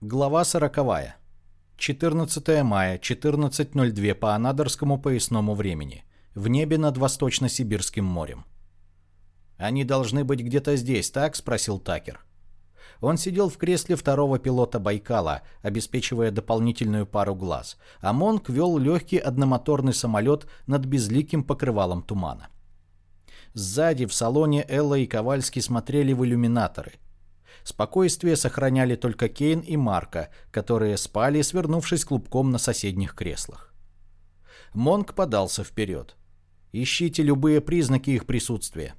Глава сороковая. 14 мая, 14.02 по анадырскому поясному времени. В небе над Восточно-Сибирским морем. «Они должны быть где-то здесь, так?» – спросил Такер. Он сидел в кресле второго пилота Байкала, обеспечивая дополнительную пару глаз, а Монк вел легкий одномоторный самолет над безликим покрывалом тумана. Сзади в салоне Элла и Ковальский смотрели в иллюминаторы – Спокойствие сохраняли только Кейн и Марка, которые спали, свернувшись клубком на соседних креслах. Монк подался вперед. Ищите любые признаки их присутствия.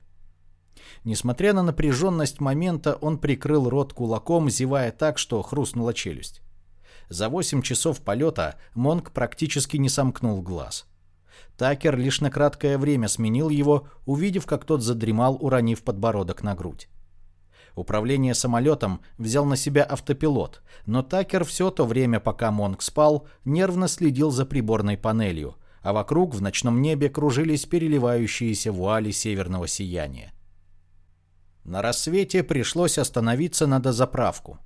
Несмотря на напряженность момента, он прикрыл рот кулаком, зевая так, что хрустнула челюсть. За 8 часов полета Монк практически не сомкнул глаз. Такер лишь на краткое время сменил его, увидев, как тот задремал, уронив подбородок на грудь. Управление самолетом взял на себя автопилот, но Такер все то время, пока Монг спал, нервно следил за приборной панелью, а вокруг в ночном небе кружились переливающиеся вуали северного сияния. На рассвете пришлось остановиться на дозаправку.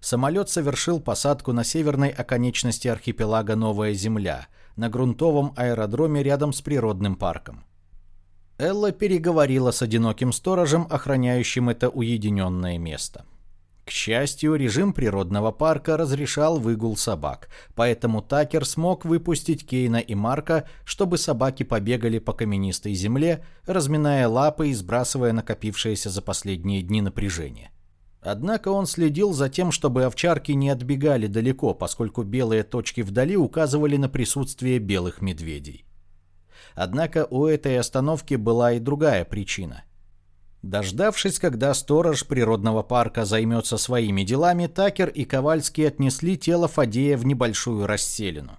Самолет совершил посадку на северной оконечности архипелага Новая Земля, на грунтовом аэродроме рядом с природным парком. Элла переговорила с одиноким сторожем, охраняющим это уединенное место. К счастью, режим природного парка разрешал выгул собак, поэтому Такер смог выпустить Кейна и Марка, чтобы собаки побегали по каменистой земле, разминая лапы и сбрасывая накопившееся за последние дни напряжение. Однако он следил за тем, чтобы овчарки не отбегали далеко, поскольку белые точки вдали указывали на присутствие белых медведей. Однако у этой остановки была и другая причина. Дождавшись, когда сторож природного парка займется своими делами, Такер и Ковальский отнесли тело Фадея в небольшую расселину.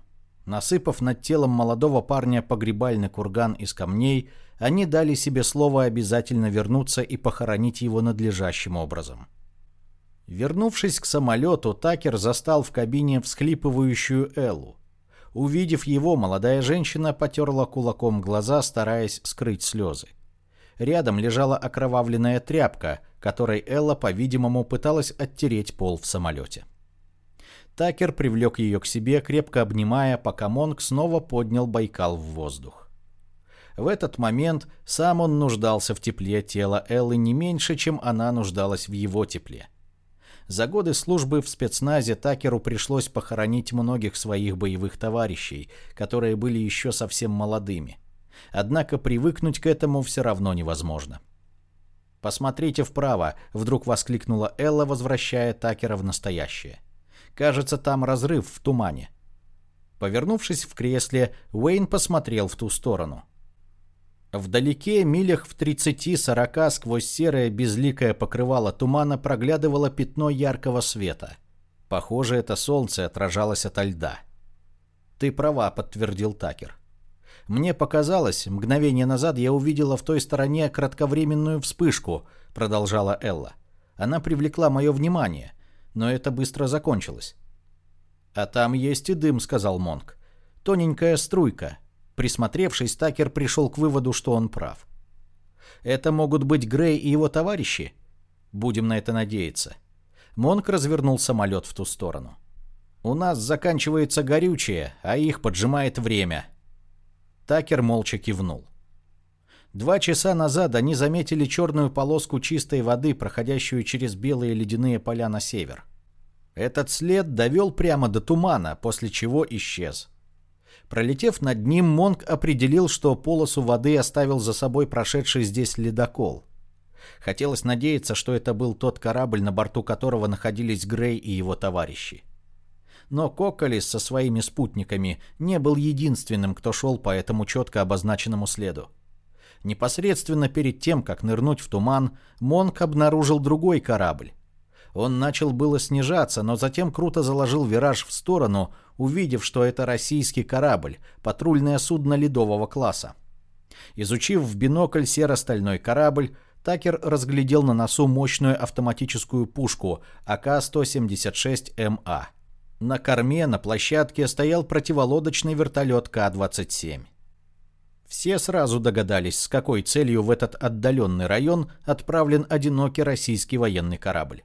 Насыпав над телом молодого парня погребальный курган из камней, они дали себе слово обязательно вернуться и похоронить его надлежащим образом. Вернувшись к самолету, Такер застал в кабине всхлипывающую Эллу. Увидев его, молодая женщина потерла кулаком глаза, стараясь скрыть слезы. Рядом лежала окровавленная тряпка, которой Элла, по-видимому, пыталась оттереть пол в самолете. Такер привлек ее к себе, крепко обнимая, пока Монг снова поднял Байкал в воздух. В этот момент сам он нуждался в тепле тела Эллы не меньше, чем она нуждалась в его тепле. За годы службы в спецназе Такеру пришлось похоронить многих своих боевых товарищей, которые были еще совсем молодыми. Однако привыкнуть к этому все равно невозможно. «Посмотрите вправо», — вдруг воскликнула Элла, возвращая Такера в настоящее. «Кажется, там разрыв в тумане». Повернувшись в кресле, Уэйн посмотрел в ту сторону. Вдалеке, милях в 30-40 сквозь серое безликое покрывало тумана проглядывало пятно яркого света. Похоже, это солнце отражалось ото льда. «Ты права», — подтвердил Такер. «Мне показалось, мгновение назад я увидела в той стороне кратковременную вспышку», — продолжала Элла. «Она привлекла мое внимание, но это быстро закончилось». «А там есть и дым», — сказал Монк. «Тоненькая струйка, Присмотревшись, Такер пришел к выводу, что он прав. Это могут быть Грей и его товарищи? Будем на это надеяться. Монк развернул самолет в ту сторону. У нас заканчивается горючее, а их поджимает время. Такер молча кивнул. Два часа назад они заметили черную полоску чистой воды, проходящую через белые ледяные поля на север. Этот след довел прямо до тумана, после чего исчез. Пролетев над ним, Монг определил, что полосу воды оставил за собой прошедший здесь ледокол. Хотелось надеяться, что это был тот корабль, на борту которого находились Грей и его товарищи. Но Коколис со своими спутниками не был единственным, кто шел по этому четко обозначенному следу. Непосредственно перед тем, как нырнуть в туман, Монк обнаружил другой корабль. Он начал было снижаться, но затем круто заложил вираж в сторону, увидев, что это российский корабль, патрульное судно ледового класса. Изучив в бинокль серо-стальной корабль, Такер разглядел на носу мощную автоматическую пушку АК-176МА. На корме на площадке стоял противолодочный вертолет К-27. Все сразу догадались, с какой целью в этот отдаленный район отправлен одинокий российский военный корабль.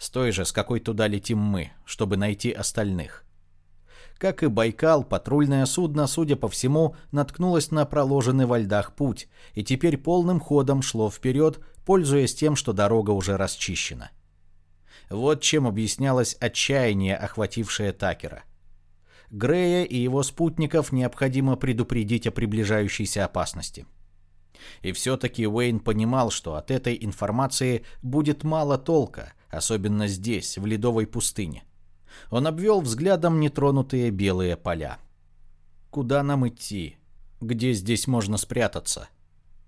С той же, с какой туда летим мы, чтобы найти остальных. Как и Байкал, патрульное судно, судя по всему, наткнулось на проложенный во льдах путь и теперь полным ходом шло вперед, пользуясь тем, что дорога уже расчищена. Вот чем объяснялось отчаяние, охватившее Такера. Грея и его спутников необходимо предупредить о приближающейся опасности. И все-таки Уэйн понимал, что от этой информации будет мало толка, особенно здесь, в ледовой пустыне. Он обвел взглядом нетронутые белые поля. «Куда нам идти? Где здесь можно спрятаться?»